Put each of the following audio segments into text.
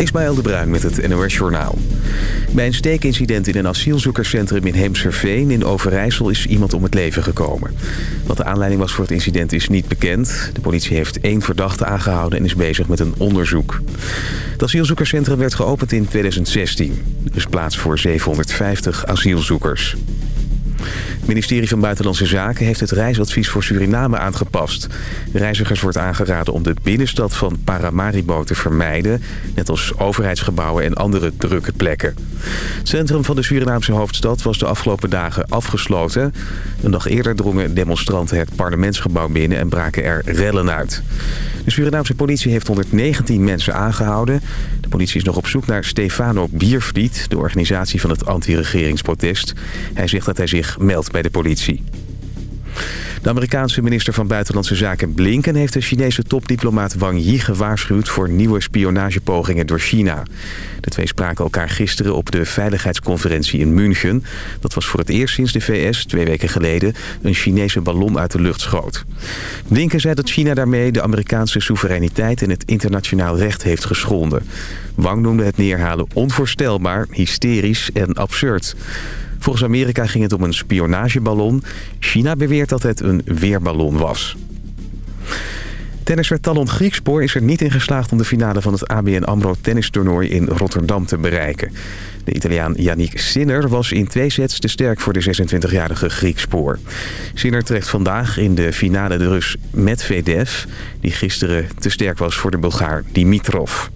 Ismaël de Bruin met het NOS Journaal. Bij een steekincident in een asielzoekerscentrum in Heemserveen in Overijssel is iemand om het leven gekomen. Wat de aanleiding was voor het incident is niet bekend. De politie heeft één verdachte aangehouden en is bezig met een onderzoek. Het asielzoekerscentrum werd geopend in 2016. Er is plaats voor 750 asielzoekers. Ministerie van Buitenlandse Zaken heeft het reisadvies voor Suriname aangepast. Reizigers wordt aangeraden om de binnenstad van Paramaribo te vermijden... net als overheidsgebouwen en andere drukke plekken. Het centrum van de Surinaamse hoofdstad was de afgelopen dagen afgesloten. Een dag eerder drongen demonstranten het parlementsgebouw binnen en braken er rellen uit. De Surinaamse politie heeft 119 mensen aangehouden. De politie is nog op zoek naar Stefano Biervliet, de organisatie van het anti-regeringsprotest. Hij zegt dat hij zich meldt bij de politie. De Amerikaanse minister van Buitenlandse Zaken Blinken heeft de Chinese topdiplomaat Wang Yi gewaarschuwd voor nieuwe spionagepogingen door China. De twee spraken elkaar gisteren op de veiligheidsconferentie in München. Dat was voor het eerst sinds de VS, twee weken geleden, een Chinese ballon uit de lucht schoot. Blinken zei dat China daarmee de Amerikaanse soevereiniteit en het internationaal recht heeft geschonden. Wang noemde het neerhalen onvoorstelbaar, hysterisch en absurd. Volgens Amerika ging het om een spionageballon. China beweert dat het een weerballon was. Tennisser Talon Griekspoor is er niet in geslaagd om de finale van het ABN AMRO tennistoernooi in Rotterdam te bereiken. De Italiaan Yannick Sinner was in twee sets te sterk voor de 26-jarige Griekspoor. Sinner trekt vandaag in de finale de Rus Medvedev, die gisteren te sterk was voor de Bulgaar Dimitrov.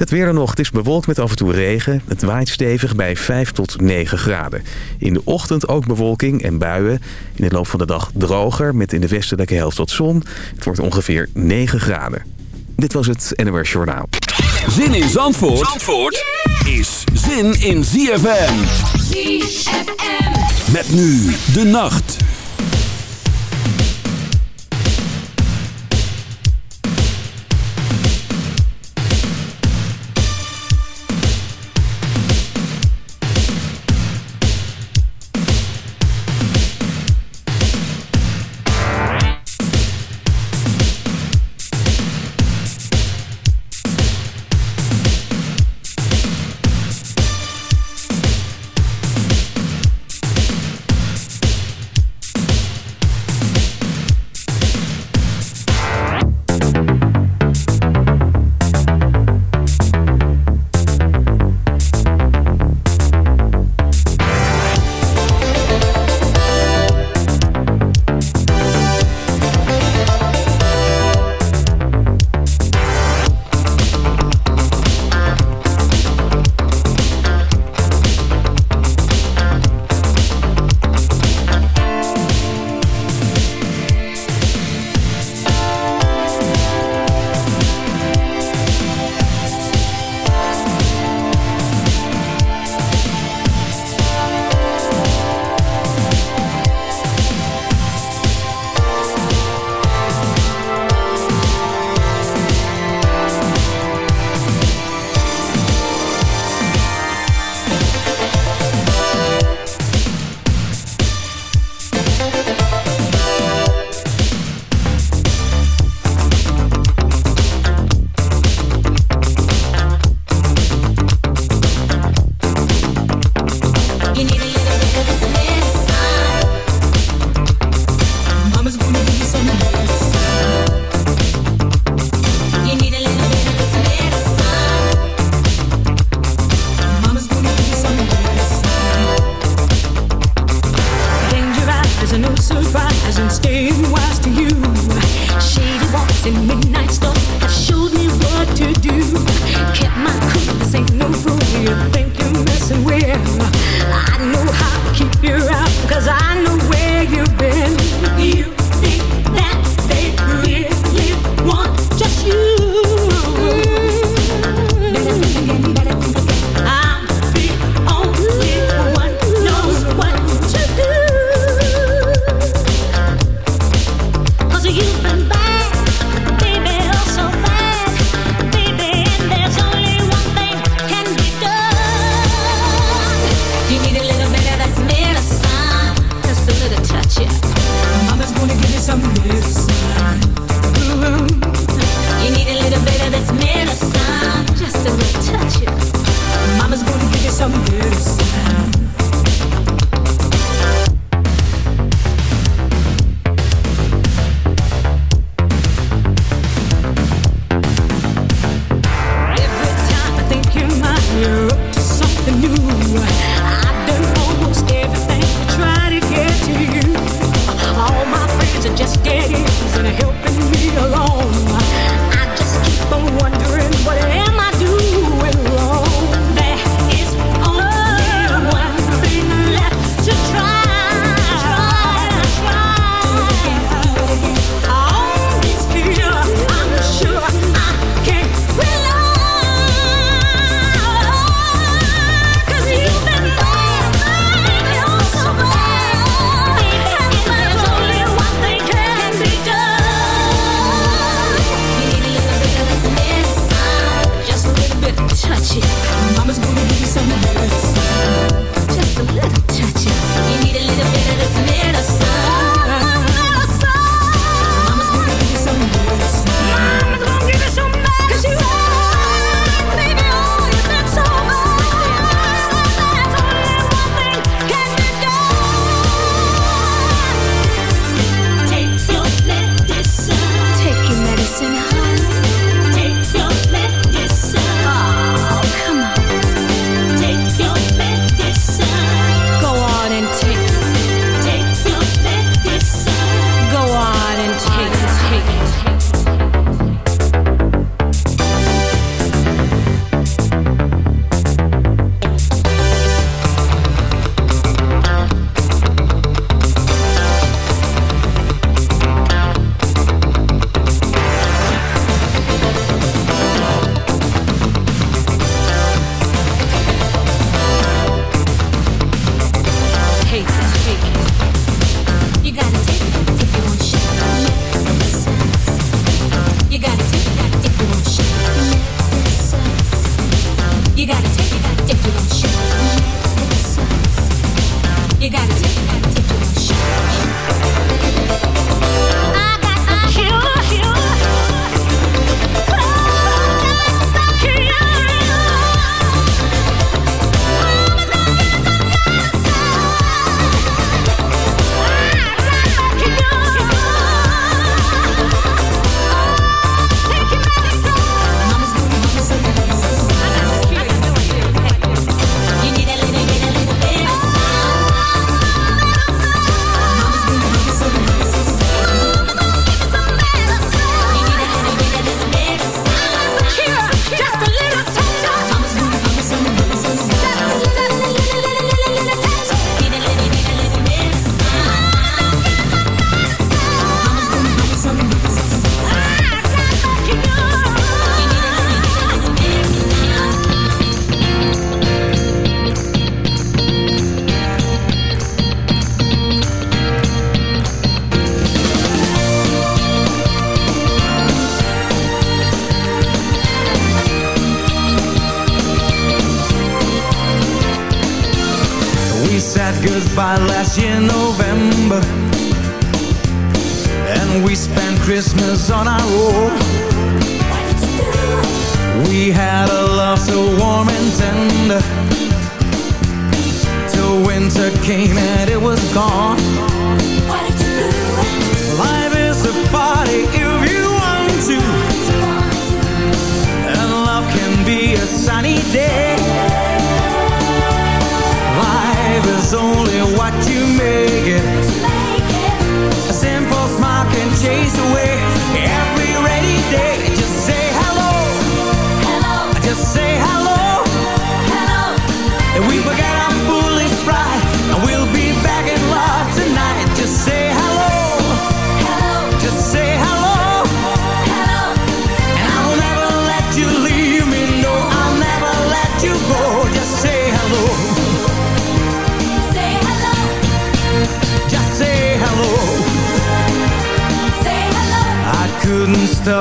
Het weer er nog. Het is bewolkt met af en toe regen. Het waait stevig bij 5 tot 9 graden. In de ochtend ook bewolking en buien. In de loop van de dag droger met in de westelijke helft wat zon. Het wordt ongeveer 9 graden. Dit was het NOS Journaal. Zin in Zandvoort, Zandvoort is zin in ZFM. ZFM. Met nu de nacht.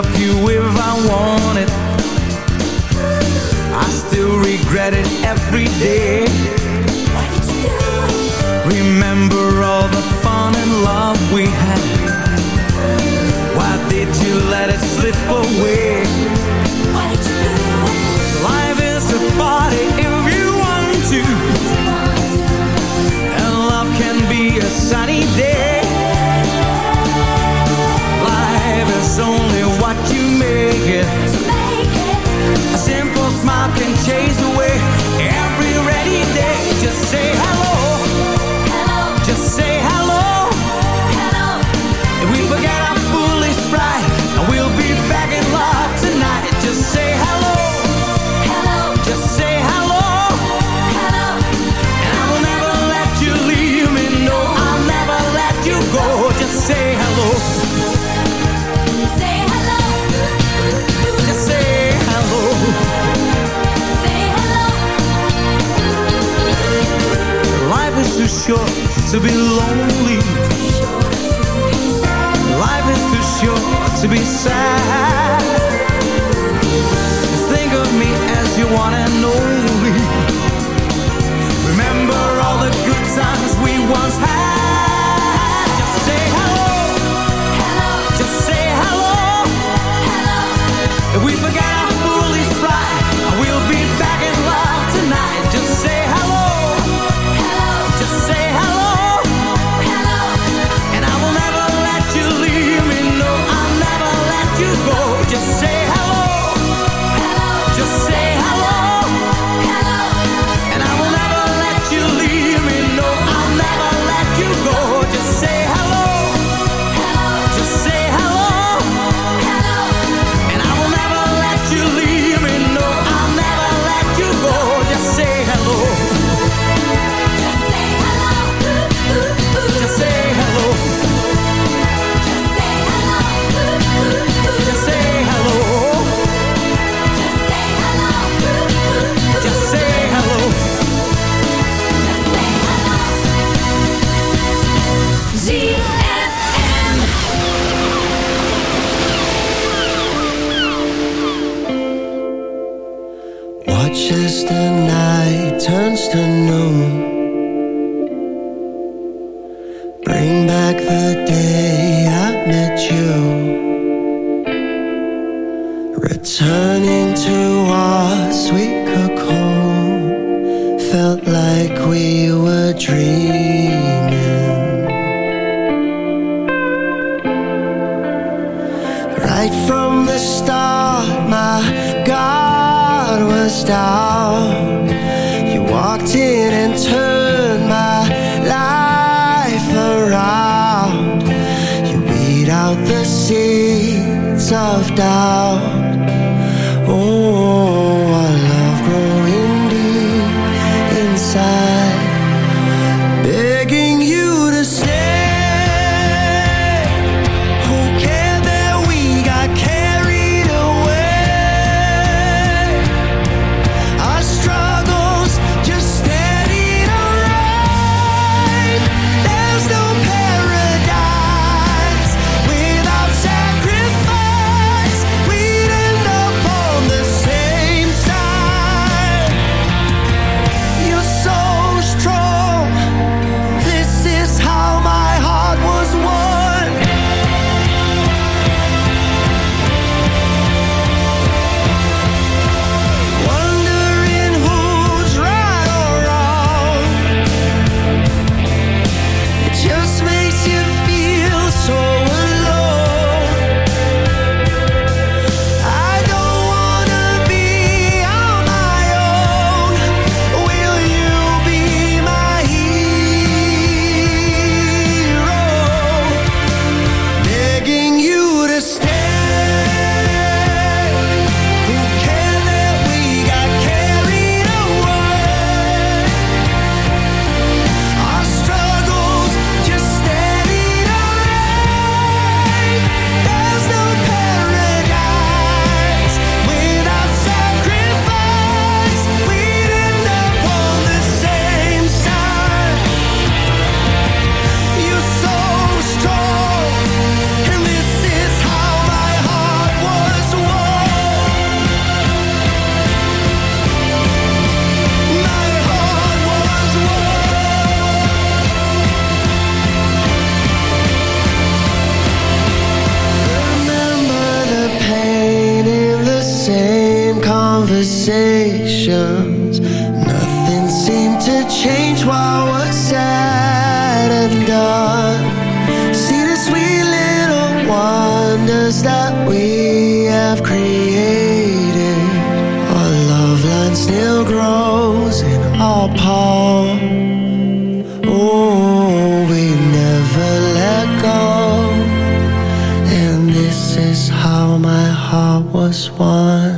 Couldn't you conversations. Nothing seemed to change while we're said and done. See the sweet little wonders that we have created. Our love line still grows in our palm. Oh, we never let go. And this is how my heart was won.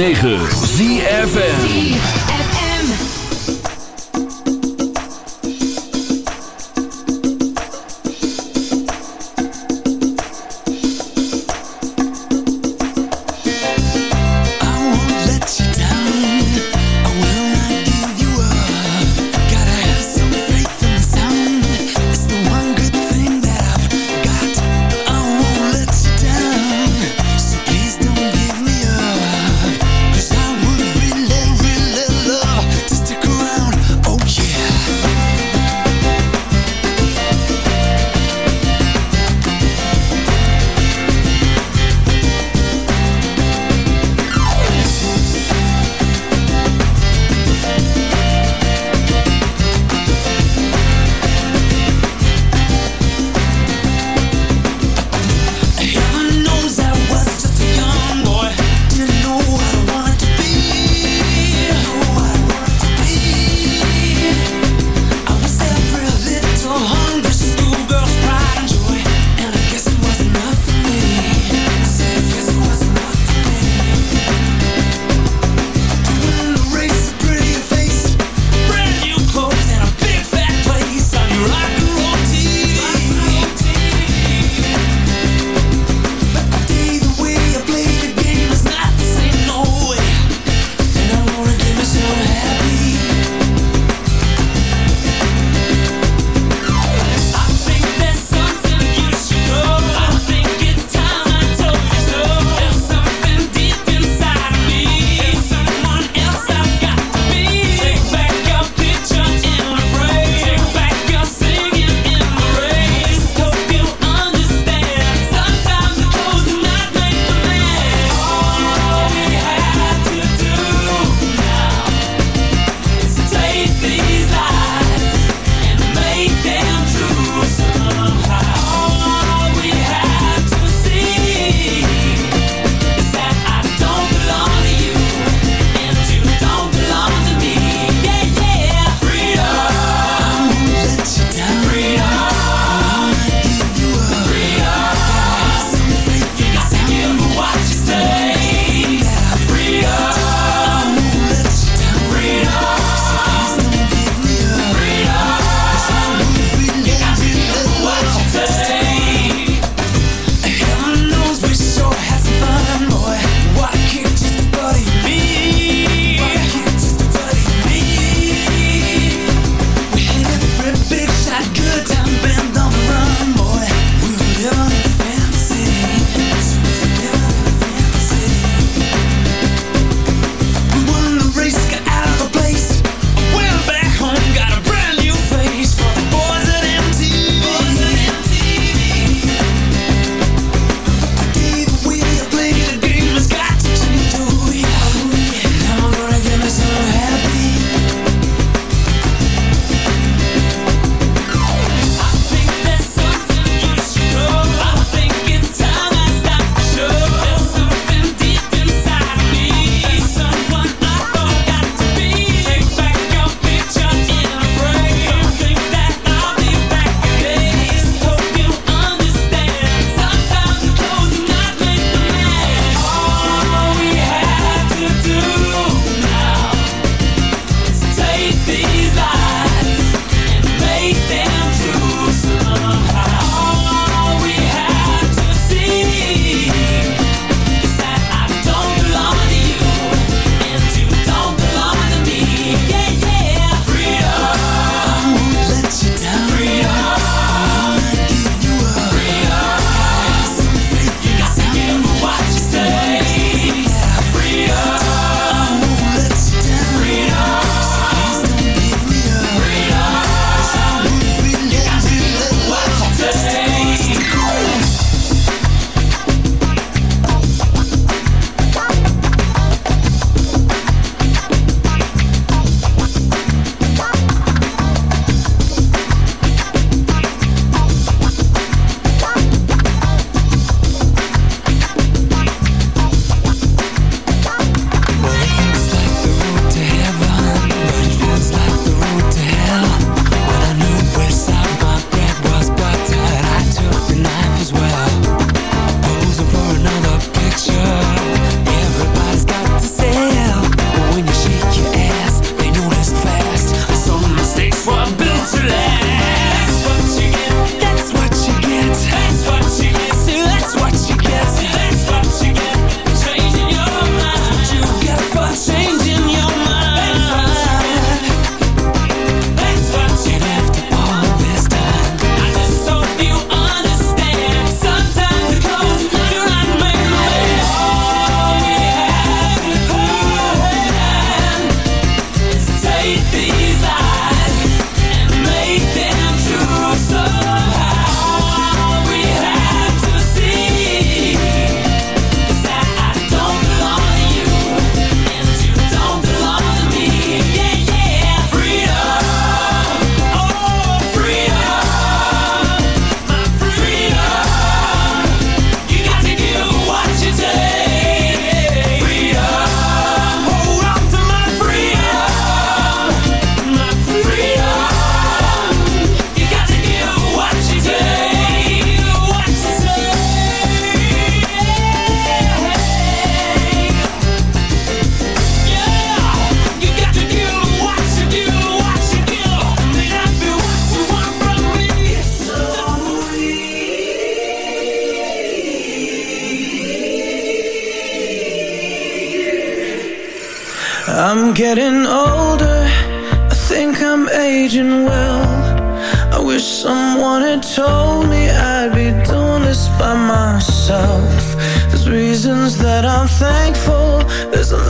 106.9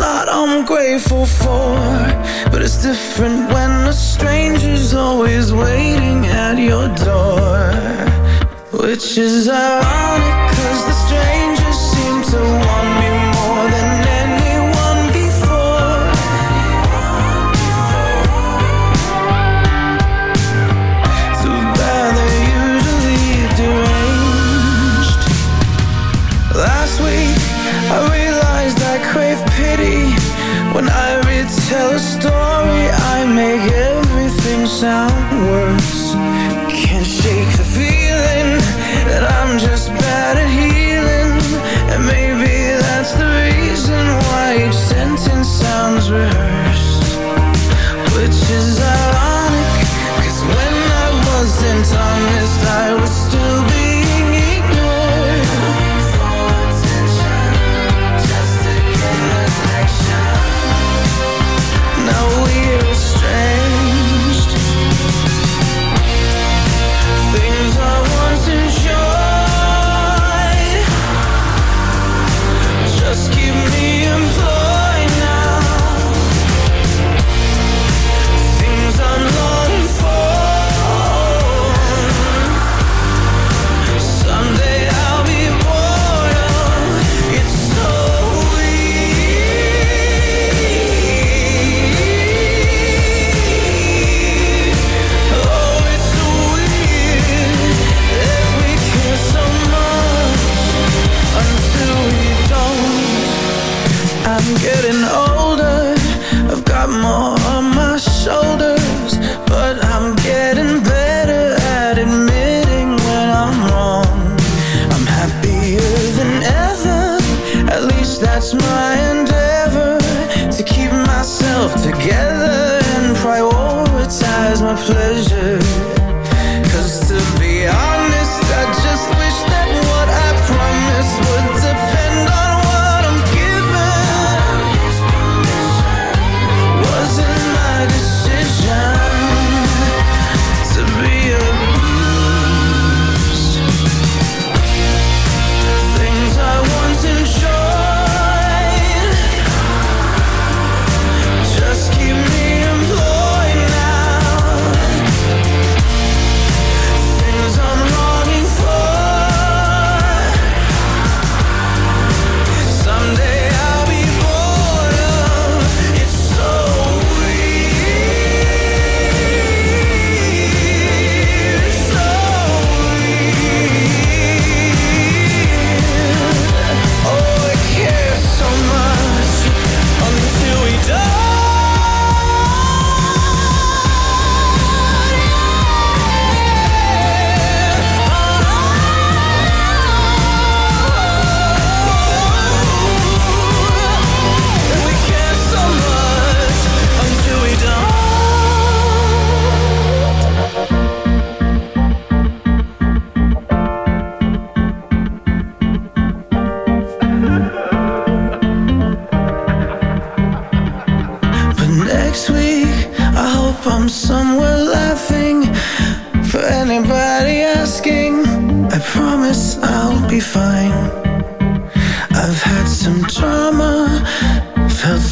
lot I'm grateful for. But it's different when a stranger's always waiting at your door. Which is ironic, cause the strangers sound worse. Can't shake the feeling That I'm just bad at healing. And maybe that's the reason Why each sentence sounds rehearsed. Which is ironic Cause when I wasn't honest I was still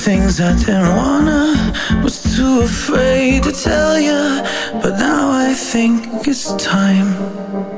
things I didn't wanna Was too afraid to tell ya, But now I think it's time.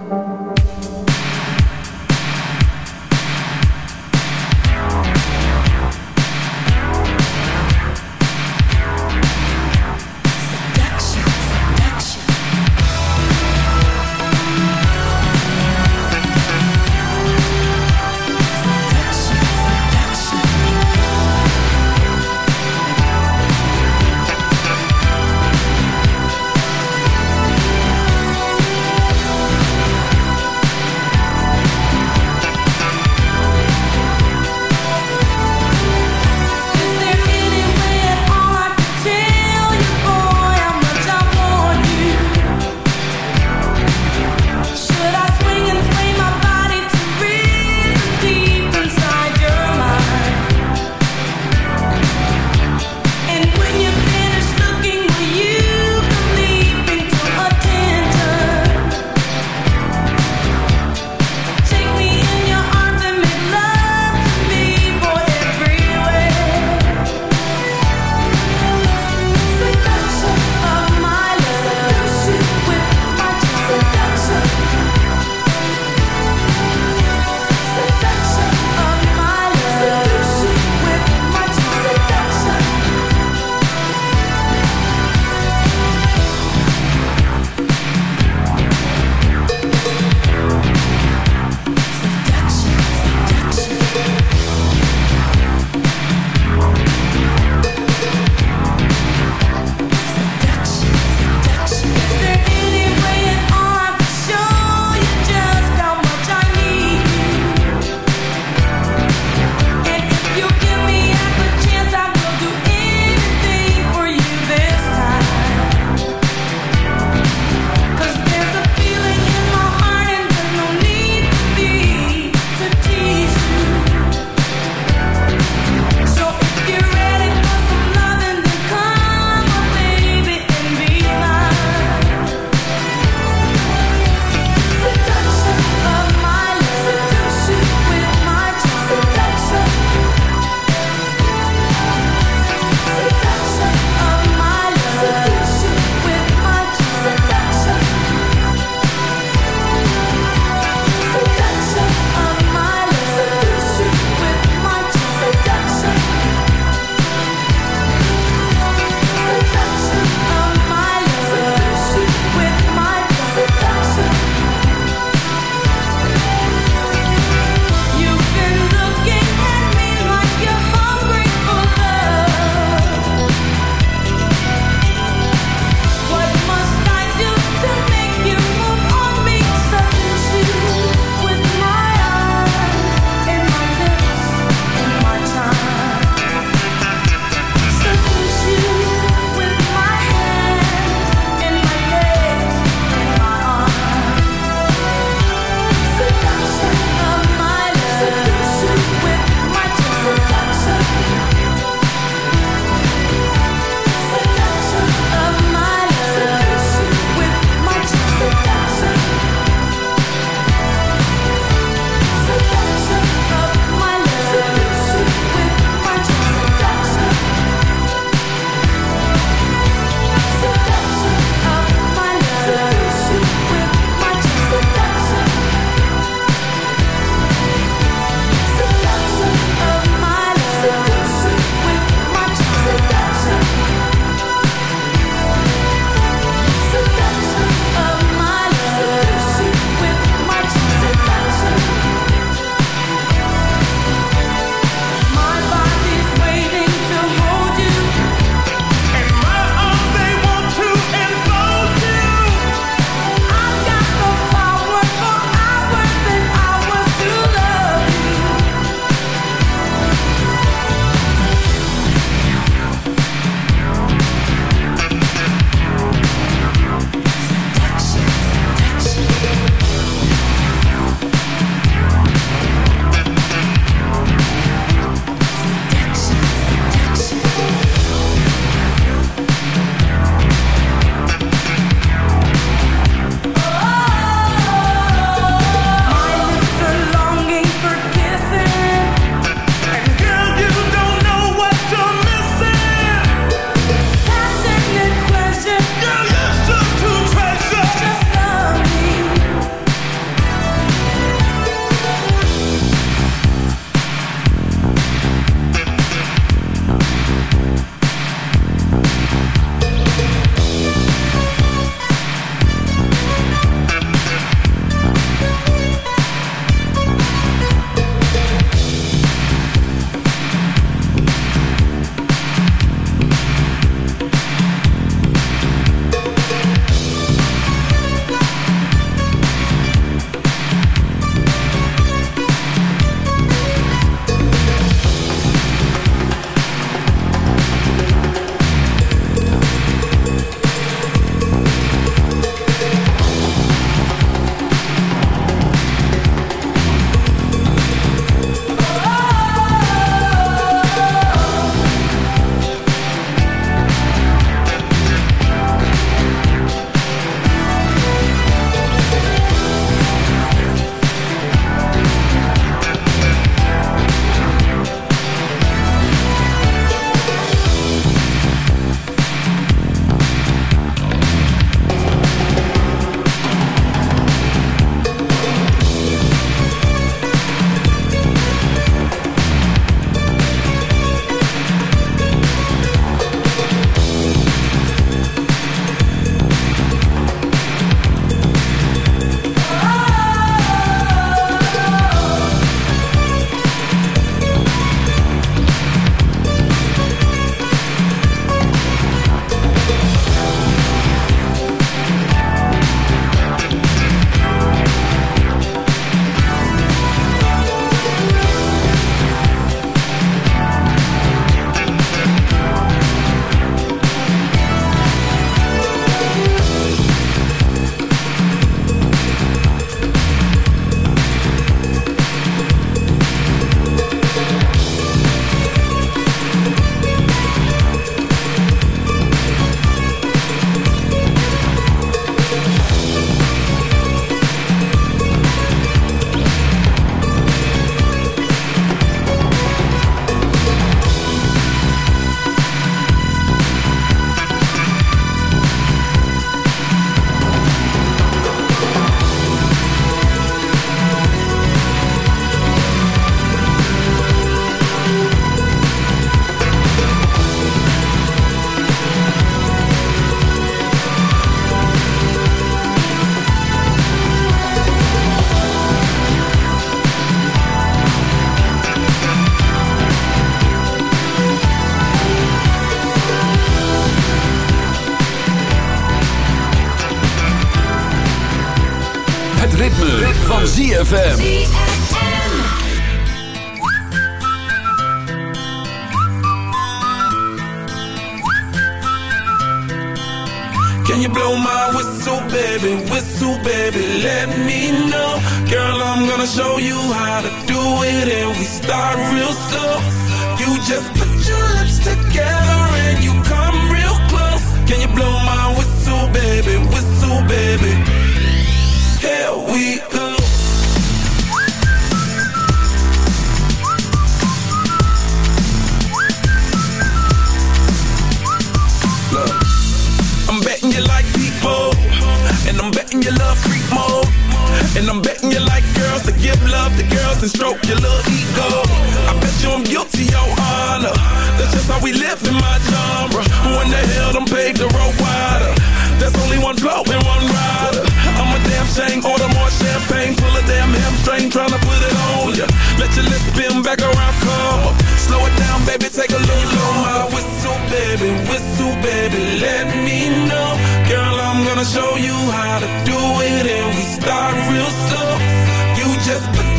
just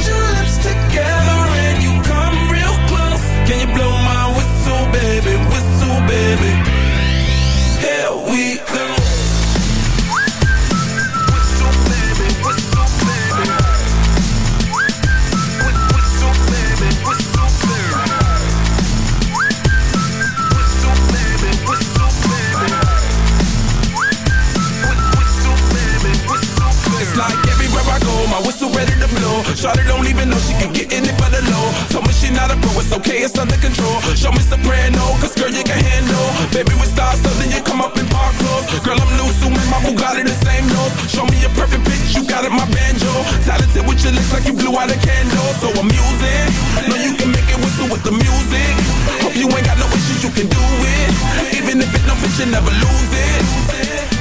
It's okay, it's under control. Show me soprano, cause girl, you can handle. Baby, we start something, you come up in park clothes. Girl, I'm new, so my Bugatti the same nose. Show me a perfect bitch, you got it, my banjo. Talented with your lips like you blew out a candle. So I'm using, know you can make it whistle with the music. Hope you ain't got no issues, you can do it. Even if it don't fit, you never lose it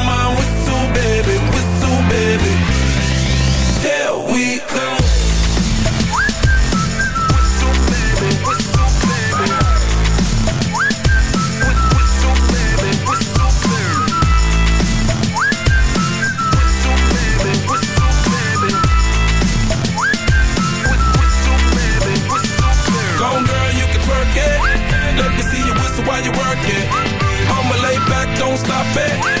Baby.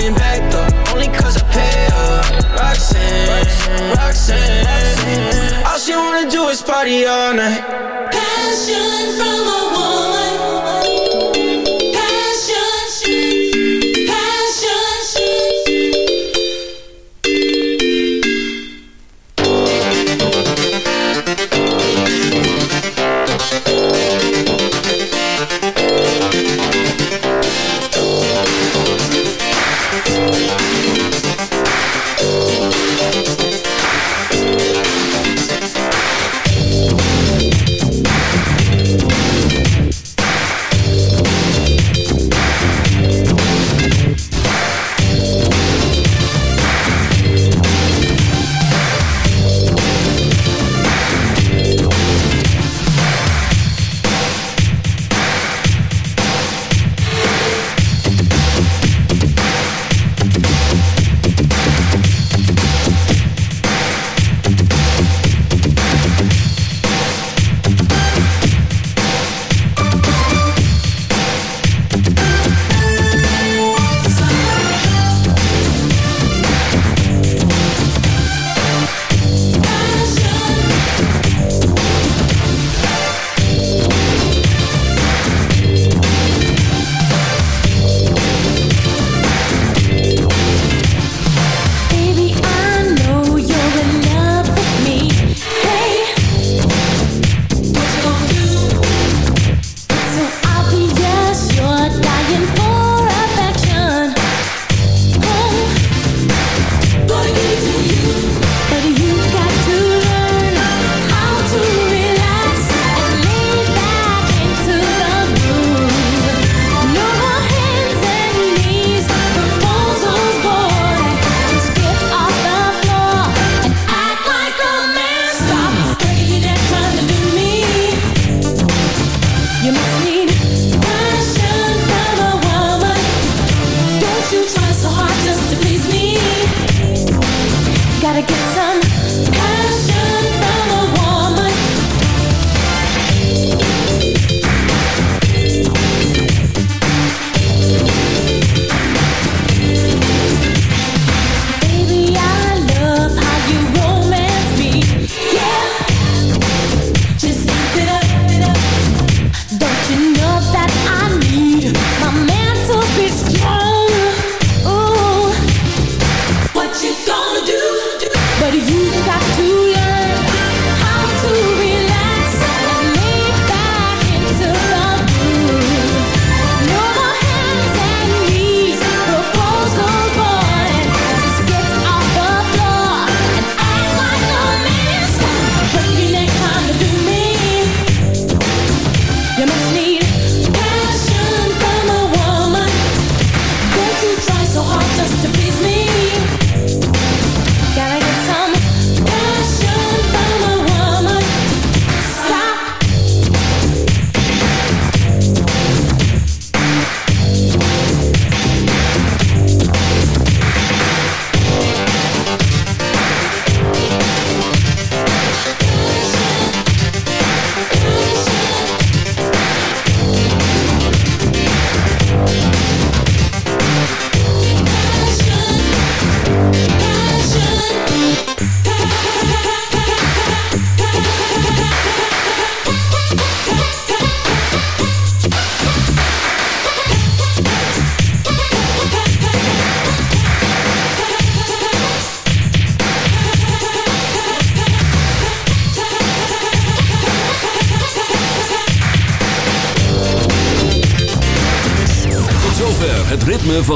Running back though, only cause I pay her. Roxanne, Roxanne. All she wanna do is party all night. Passion from a